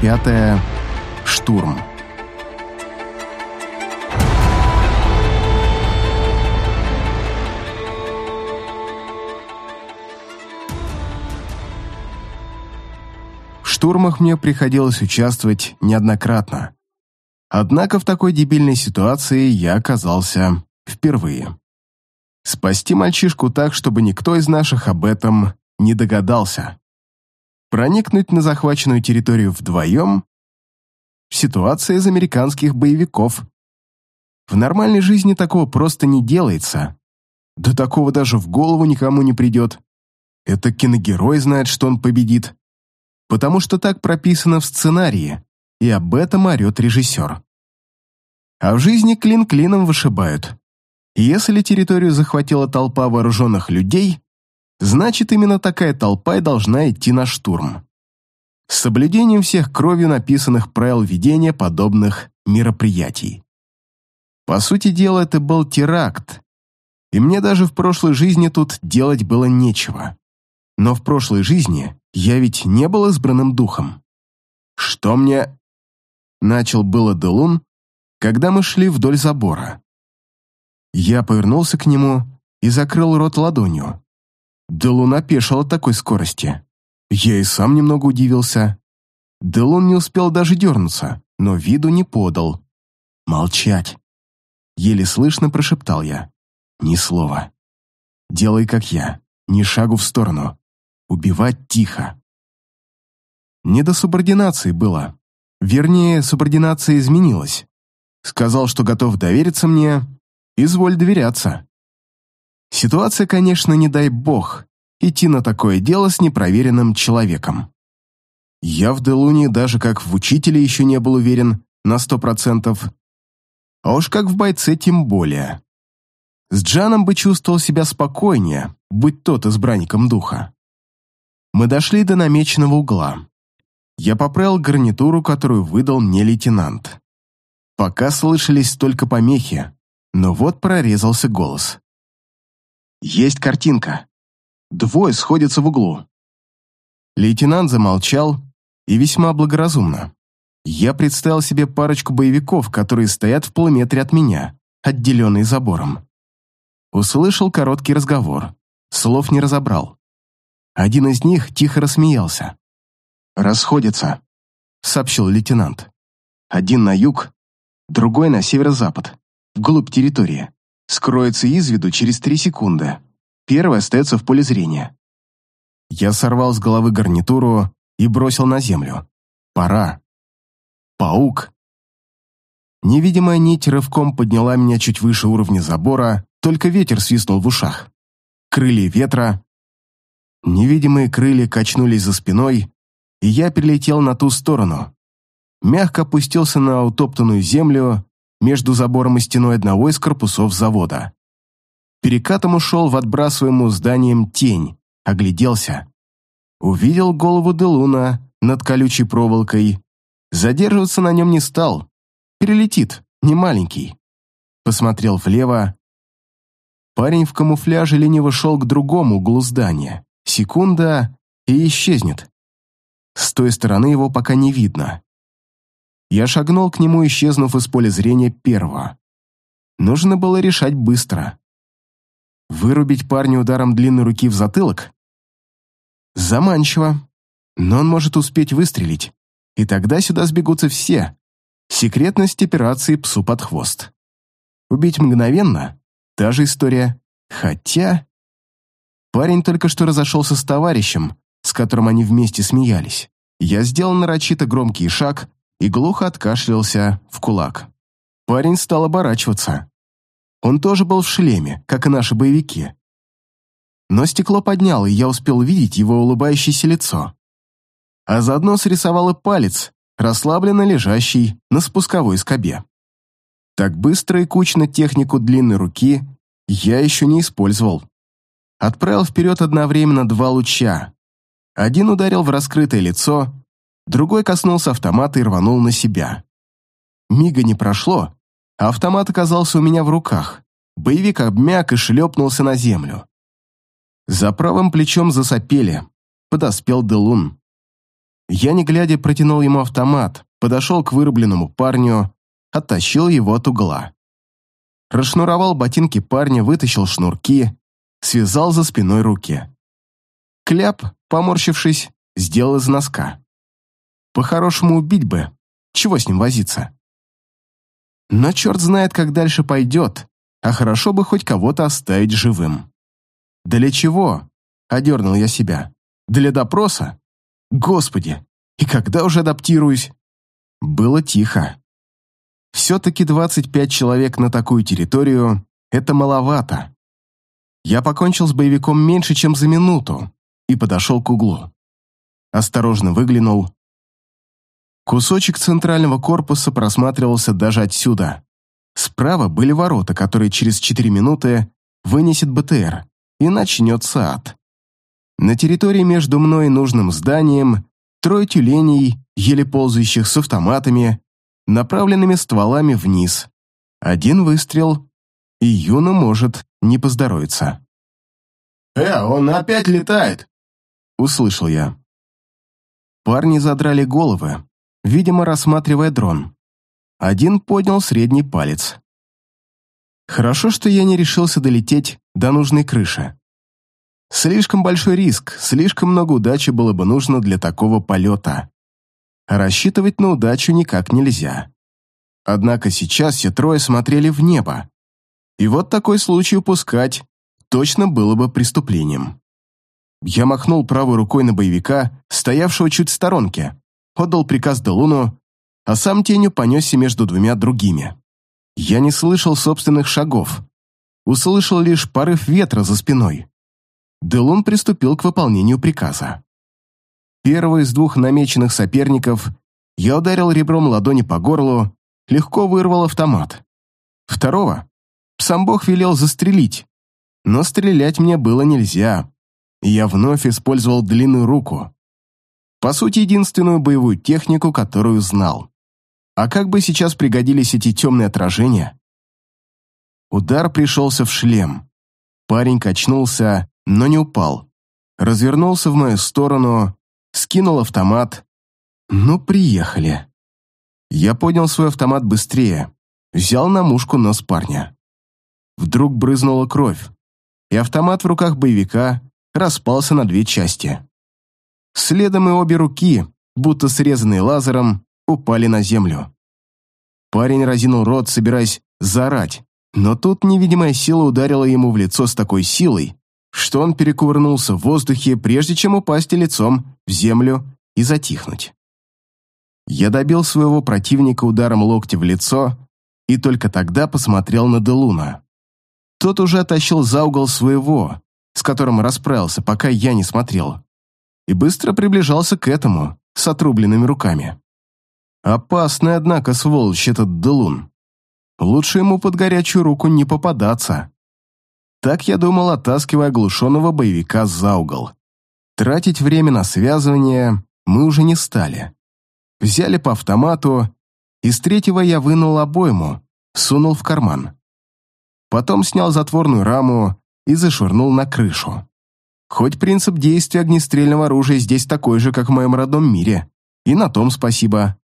Пятая. Штурм. В штурмах мне приходилось участвовать неоднократно. Однако в такой дебильной ситуации я оказался впервые. Спасти мальчишку так, чтобы никто из наших об этом не догадался. Проникнуть на захваченную территорию вдвоем – ситуация из американских боевиков. В нормальной жизни такого просто не делается. Да такого даже в голову никому не придет. Это киногерой знает, что он победит. Потому что так прописано в сценарии, и об этом орет режиссер. А в жизни клин клином вышибают. Если территорию захватила толпа вооруженных людей, значит именно такая толпа и должна идти на штурм. С соблюдением всех кровью написанных правил ведения подобных мероприятий. По сути дела, это был теракт, и мне даже в прошлой жизни тут делать было нечего. Но в прошлой жизни я ведь не был избранным духом. Что мне... Начал было Делун, когда мы шли вдоль забора. Я повернулся к нему и закрыл рот ладонью. Делун опешил от такой скорости. Я и сам немного удивился. Делун не успел даже дернуться, но виду не подал. «Молчать!» Еле слышно прошептал я. «Ни слова. Делай, как я. Ни шагу в сторону. Убивать тихо». Не до субординации было. Вернее, субординация изменилась. Сказал, что готов довериться мне. Изволь доверяться. Ситуация, конечно, не дай бог, идти на такое дело с непроверенным человеком. Я в Делуне даже как в учителе еще не был уверен на сто процентов, а уж как в бойце тем более. С Джаном бы чувствовал себя спокойнее, будь тот избранником духа. Мы дошли до намеченного угла. Я поправил гарнитуру, которую выдал мне лейтенант. Пока слышались только помехи, но вот прорезался голос. «Есть картинка. Двое сходятся в углу». Лейтенант замолчал и весьма благоразумно. Я представил себе парочку боевиков, которые стоят в полуметре от меня, отделенные забором. Услышал короткий разговор, слов не разобрал. Один из них тихо рассмеялся. «Расходятся», — сообщил лейтенант. «Один на юг, другой на северо-запад, вглубь территории. Скроется из виду через три секунды. Первый остается в поле зрения. Я сорвал с головы гарнитуру и бросил на землю. Пора. Паук. Невидимая нить рывком подняла меня чуть выше уровня забора, только ветер свистнул в ушах. Крылья ветра. Невидимые крылья качнулись за спиной, и я перелетел на ту сторону, мягко опустился на утоптанную землю между забором и стеной одного из корпусов завода. Перекатом ушел в отбрасываемую зданием тень, огляделся. Увидел голову Делуна над колючей проволокой. Задерживаться на нем не стал. Перелетит, не маленький. Посмотрел влево. Парень в камуфляже лениво шел к другому углу здания. Секунда и исчезнет. С той стороны его пока не видно. Я шагнул к нему, исчезнув из поля зрения первого. Нужно было решать быстро. Вырубить парня ударом длинной руки в затылок? Заманчиво. Но он может успеть выстрелить. И тогда сюда сбегутся все. Секретность операции псу под хвост. Убить мгновенно? Та же история. Хотя... Парень только что разошелся с товарищем, с которым они вместе смеялись. Я сделал нарочито громкий шаг, и глухо откашлялся в кулак. Парень стал оборачиваться. Он тоже был в шлеме, как и наши боевики. Но стекло поднял, и я успел видеть его улыбающееся лицо. А заодно срисовал и палец, расслабленно лежащий на спусковой скобе. Так быстро и кучно технику длинной руки я еще не использовал. Отправил вперед одновременно два луча. Один ударил в раскрытое лицо, Другой коснулся автомата и рванул на себя. Мига не прошло, а автомат оказался у меня в руках. Боевик обмяк и шлепнулся на землю. За правым плечом засопели. Подоспел Делун. Я, не глядя, протянул ему автомат, подошел к вырубленному парню, оттащил его от угла. Расшнуровал ботинки парня, вытащил шнурки, связал за спиной руки. Кляп, поморщившись, сделал из носка. По-хорошему убить бы, чего с ним возиться? Но черт знает, как дальше пойдет, а хорошо бы хоть кого-то оставить живым. «Для чего?» — одернул я себя. «Для допроса? Господи, и когда уже адаптируюсь?» Было тихо. Все-таки 25 человек на такую территорию — это маловато. Я покончил с боевиком меньше, чем за минуту, и подошел к углу. Осторожно выглянул. Кусочек центрального корпуса просматривался даже отсюда. Справа были ворота, которые через 4 минуты вынесет БТР, и начнется ад. На территории между мной и нужным зданием трое тюленей, еле ползающих с автоматами, направленными стволами вниз. Один выстрел, и Юна может не поздоровиться. «Э, он опять летает!» — услышал я. Парни задрали головы, видимо, рассматривая дрон. Один поднял средний палец. Хорошо, что я не решился долететь до нужной крыши. Слишком большой риск, слишком много удачи было бы нужно для такого полета. Рассчитывать на удачу никак нельзя. Однако сейчас все трое смотрели в небо. И вот такой случай упускать точно было бы преступлением. Я махнул правой рукой на боевика, стоявшего чуть в сторонке, отдал приказ Делуну, а сам тенью понесся между двумя другими. Я не слышал собственных шагов, услышал лишь порыв ветра за спиной. Делун приступил к выполнению приказа. Первый из двух намеченных соперников я ударил ребром ладони по горлу, легко вырвал автомат. Второго сам Бог велел застрелить, но стрелять мне было нельзя, я вновь использовал длинную руку. По сути, единственную боевую технику, которую знал. А как бы сейчас пригодились эти темные отражения? Удар пришелся в шлем. Парень качнулся, но не упал. Развернулся в мою сторону, скинул автомат. Ну, приехали. Я поднял свой автомат быстрее, взял на мушку нос парня. Вдруг брызнула кровь, и автомат в руках боевика распался на две части. Следом и обе руки, будто срезанные лазером, упали на землю. Парень разинул рот, собираясь заорать, но тут невидимая сила ударила ему в лицо с такой силой, что он перекувырнулся в воздухе, прежде чем упасть лицом в землю и затихнуть. Я добил своего противника ударом локтя в лицо и только тогда посмотрел на Делуна. Тот уже оттащил за угол своего, с которым расправился, пока я не смотрел, и быстро приближался к этому с отрубленными руками. Опасный, однако, сволочь этот Делун. Лучше ему под горячую руку не попадаться. Так я думал, оттаскивая оглушенного боевика за угол. Тратить время на связывание мы уже не стали. Взяли по автомату, из третьего я вынул обойму, сунул в карман. Потом снял затворную раму и зашвырнул на крышу. Хоть принцип действия огнестрельного оружия здесь такой же, как в моем родном мире, и на том спасибо.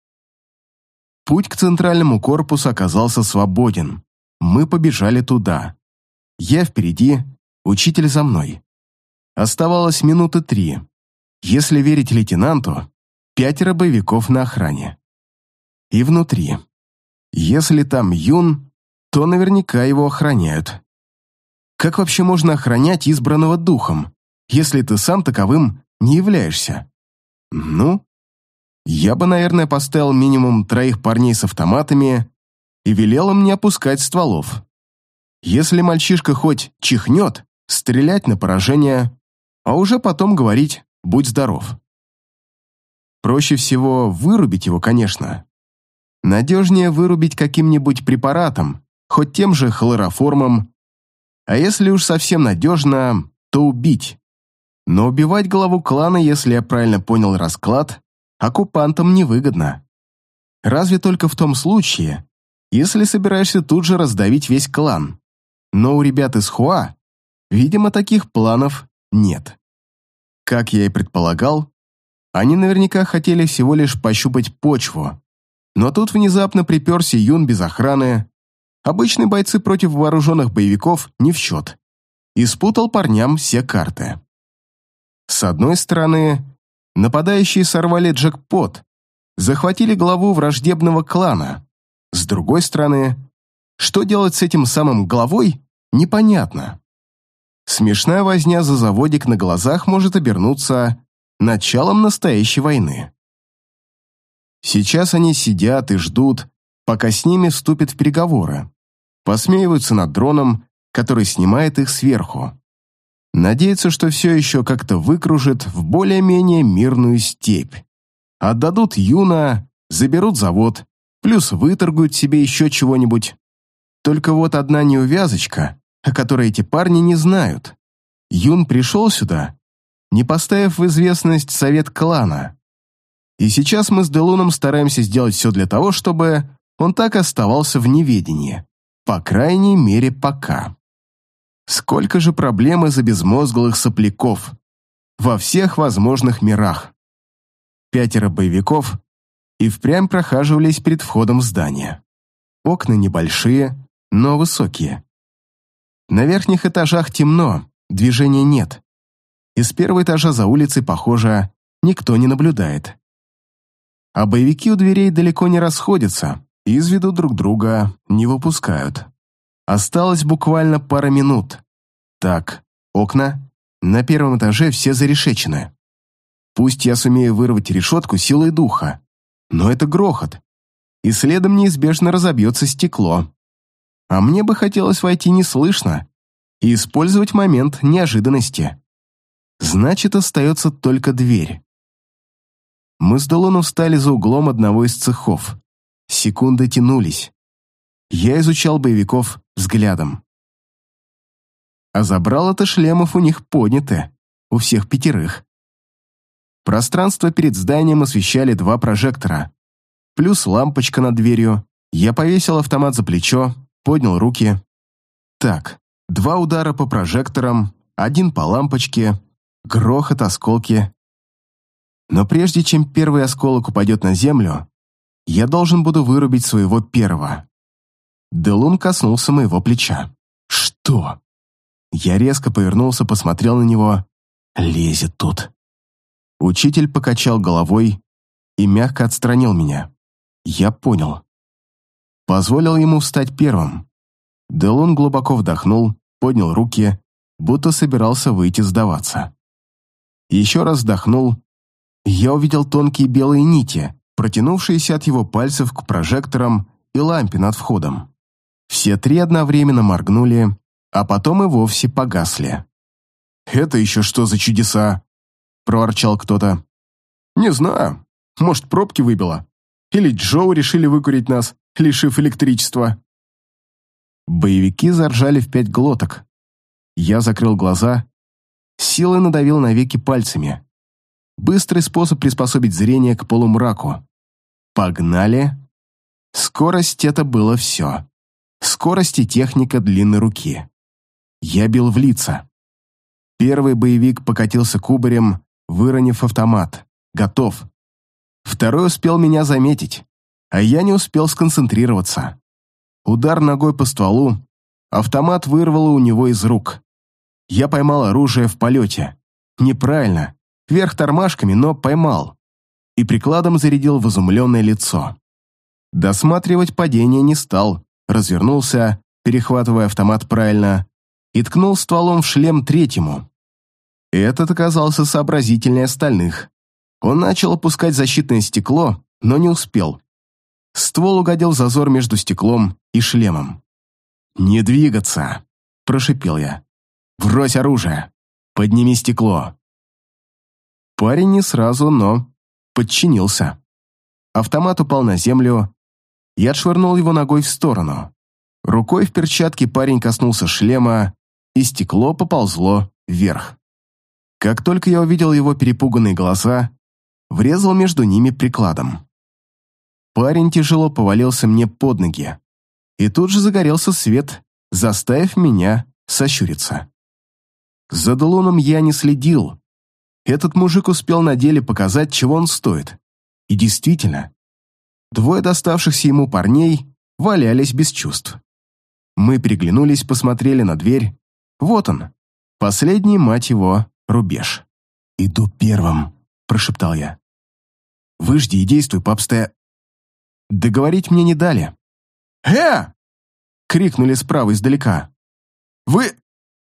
Путь к центральному корпусу оказался свободен. Мы побежали туда. Я впереди, учитель за мной. Оставалось минуты три. Если верить лейтенанту, пятеро боевиков на охране. И внутри. Если там Юн, то наверняка его охраняют. Как вообще можно охранять избранного духом, если ты сам таковым не являешься? Ну, я бы, наверное, поставил минимум троих парней с автоматами и велел им не опускать стволов. Если мальчишка хоть чихнет, стрелять на поражение, а уже потом говорить «будь здоров». Проще всего вырубить его, конечно. Надежнее вырубить каким-нибудь препаратом, хоть тем же хлороформом, а если уж совсем надежно, то убить. Но убивать главу клана, если я правильно понял расклад, оккупантам невыгодно. Разве только в том случае, если собираешься тут же раздавить весь клан. Но у ребят из Хуа, видимо, таких планов нет. Как я и предполагал, Они наверняка хотели всего лишь пощупать почву. Но тут внезапно приперся Юн без охраны. Обычные бойцы против вооруженных боевиков не в счет. И спутал парням все карты. С одной стороны, нападающие сорвали джекпот, захватили главу враждебного клана. С другой стороны, что делать с этим самым главой, непонятно. Смешная возня за заводик на глазах может обернуться началом настоящей войны. Сейчас они сидят и ждут, пока с ними вступят в переговоры. Посмеиваются над дроном, который снимает их сверху. Надеются, что все еще как-то выкружит в более-менее мирную степь. Отдадут Юна, заберут завод, плюс выторгуют себе еще чего-нибудь. Только вот одна неувязочка, о которой эти парни не знают. Юн пришел сюда, не поставив в известность совет клана. И сейчас мы с Делуном стараемся сделать все для того, чтобы он так оставался в неведении. По крайней мере, пока. Сколько же проблем из-за безмозглых сопляков. Во всех возможных мирах. Пятеро боевиков и впрямь прохаживались перед входом в здание. Окна небольшие, но высокие. На верхних этажах темно, движения нет. Из первого этажа за улицей, похоже, никто не наблюдает. А боевики у дверей далеко не расходятся, из виду друг друга не выпускают. Осталось буквально пара минут. Так, окна. На первом этаже все зарешечены. Пусть я сумею вырвать решетку силой духа, но это грохот, и следом неизбежно разобьется стекло. А мне бы хотелось войти неслышно и использовать момент неожиданности. Значит, остается только дверь. Мы с Долоном встали за углом одного из цехов. Секунды тянулись. Я изучал боевиков взглядом. А забрало-то шлемов у них подняты, у всех пятерых. Пространство перед зданием освещали два прожектора. Плюс лампочка над дверью. Я повесил автомат за плечо, поднял руки. Так, два удара по прожекторам, один по лампочке, грохот, осколки. Но прежде чем первый осколок упадет на землю, я должен буду вырубить своего первого. Делун коснулся моего плеча. «Что?» Я резко повернулся, посмотрел на него. «Лезет тут». Учитель покачал головой и мягко отстранил меня. Я понял. Позволил ему встать первым. Делун глубоко вдохнул, поднял руки, будто собирался выйти сдаваться. Еще раз вдохнул. Я увидел тонкие белые нити, протянувшиеся от его пальцев к прожекторам и лампе над входом. Все три одновременно моргнули, а потом и вовсе погасли. «Это еще что за чудеса?» — проворчал кто-то. «Не знаю. Может, пробки выбило? Или Джоу решили выкурить нас, лишив электричества?» Боевики заржали в пять глоток. Я закрыл глаза силой надавил на веки пальцами. Быстрый способ приспособить зрение к полумраку. Погнали. Скорость — это было все. Скорость и техника длинной руки. Я бил в лица. Первый боевик покатился кубарем, выронив автомат. Готов. Второй успел меня заметить, а я не успел сконцентрироваться. Удар ногой по стволу, автомат вырвало у него из рук. Я поймал оружие в полете. Неправильно. Вверх тормашками, но поймал. И прикладом зарядил в изумленное лицо. Досматривать падение не стал. Развернулся, перехватывая автомат правильно, и ткнул стволом в шлем третьему. Этот оказался сообразительнее остальных. Он начал опускать защитное стекло, но не успел. Ствол угодил в зазор между стеклом и шлемом. «Не двигаться!» – прошипел я. «Брось оружие! Подними стекло!» Парень не сразу, но подчинился. Автомат упал на землю. Я отшвырнул его ногой в сторону. Рукой в перчатке парень коснулся шлема, и стекло поползло вверх. Как только я увидел его перепуганные глаза, врезал между ними прикладом. Парень тяжело повалился мне под ноги, и тут же загорелся свет, заставив меня сощуриться. За Делоном я не следил. этот мужик успел на деле показать, чего он стоит. И действительно, двое доставшихся ему парней валялись без чувств. Мы переглянулись, посмотрели на дверь. Вот он, последний, мать его, рубеж. «Иду первым», — прошептал я. «Выжди и действуй обстоя...» Договорить мне не дали. «Э!» — крикнули справа издалека. «Вы...»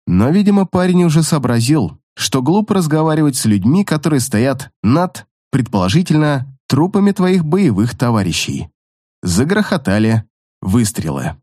Но, видимо, парень уже сообразил, что глупо разговаривать с людьми, которые стоят над, предположительно, трупами твоих боевых товарищей. Загрохотали выстрелы.